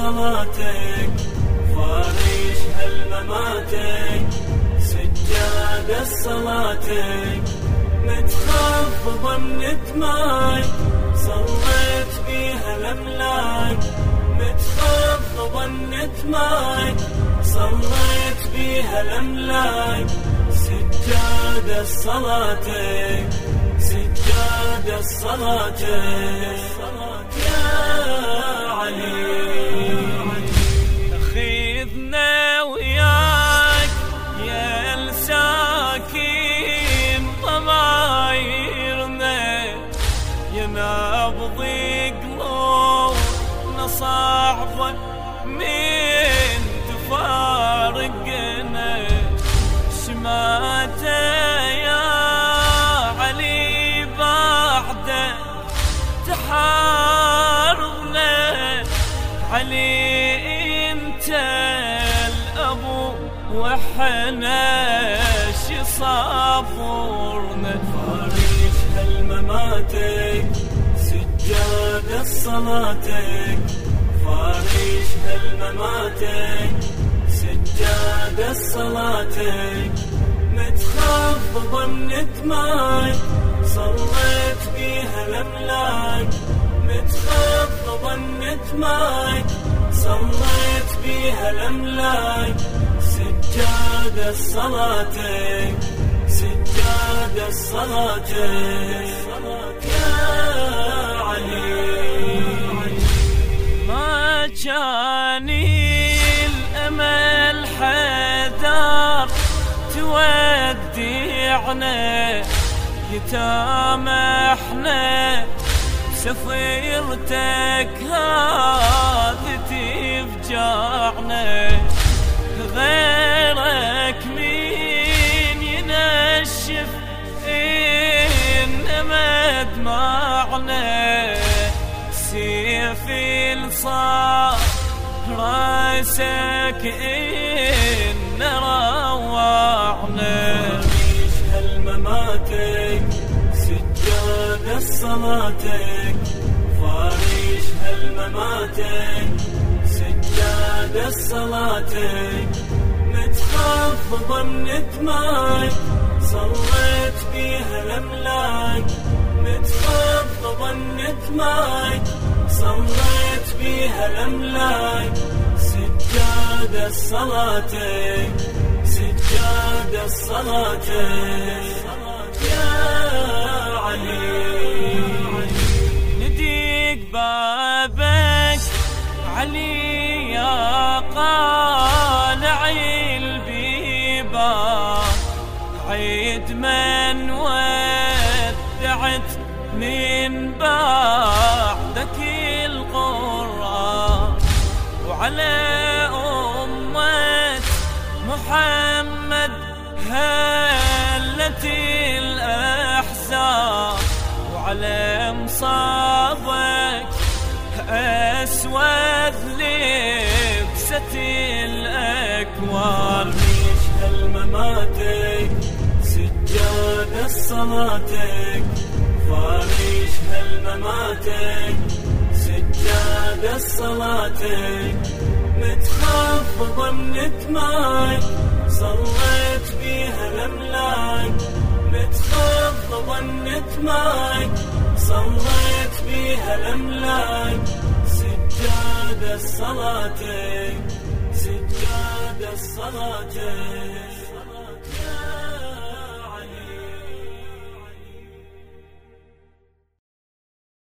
صلاتك فارش هالمماتك سجادة صلاتك متخفض الندماي صليت بيها الأملاك. متخفض الندماي صليت بيها الأملاك. سجادة صلاتك سجادة صلاتك يا نبض قلوبنا صعبة من تفارقنا. شماته يا علي بعده تحاربنا. علي انت الابو وحنا شي فارش هالمماتك سجادة صلاتك فارش هالمماتك سجادة صلاتك متخفض الندماي صليت بيها الأملاك. متخفض الندماي صليت بيها الأملاك. سجادة صلاتك سجادة صلاتك ما جاني الأمل حدار تودعنا يتام إحنا سفيرتك هذه تفجعنا غيرك مين ينشف انما دمعنا سيف الصار راسك إن روعنا فارش هالمماتك سجادة صلاتك فارش هالمماتك سجادة صلاتك متخفض الندماي صليت بيها الأملاك. متخفض الندماي صليت بيها الأملاك سجادة صلاتك سجادة صلاتك يا علي نديك بابك. علي يا قالع البيبان عيد من ودعت من بعدك. وعلى أمة محمد هلت الأحزان وعلى مصابك أسود لبسة الأكوان فارش هالمماتك سجادة صلاتك فارش هالمماتك سجادة صلاتك متخفض الندماي صليت بيها الأملاك متخفض الندماي صليت بيها الأملاك سجادة صلاتك سجادة صلاتك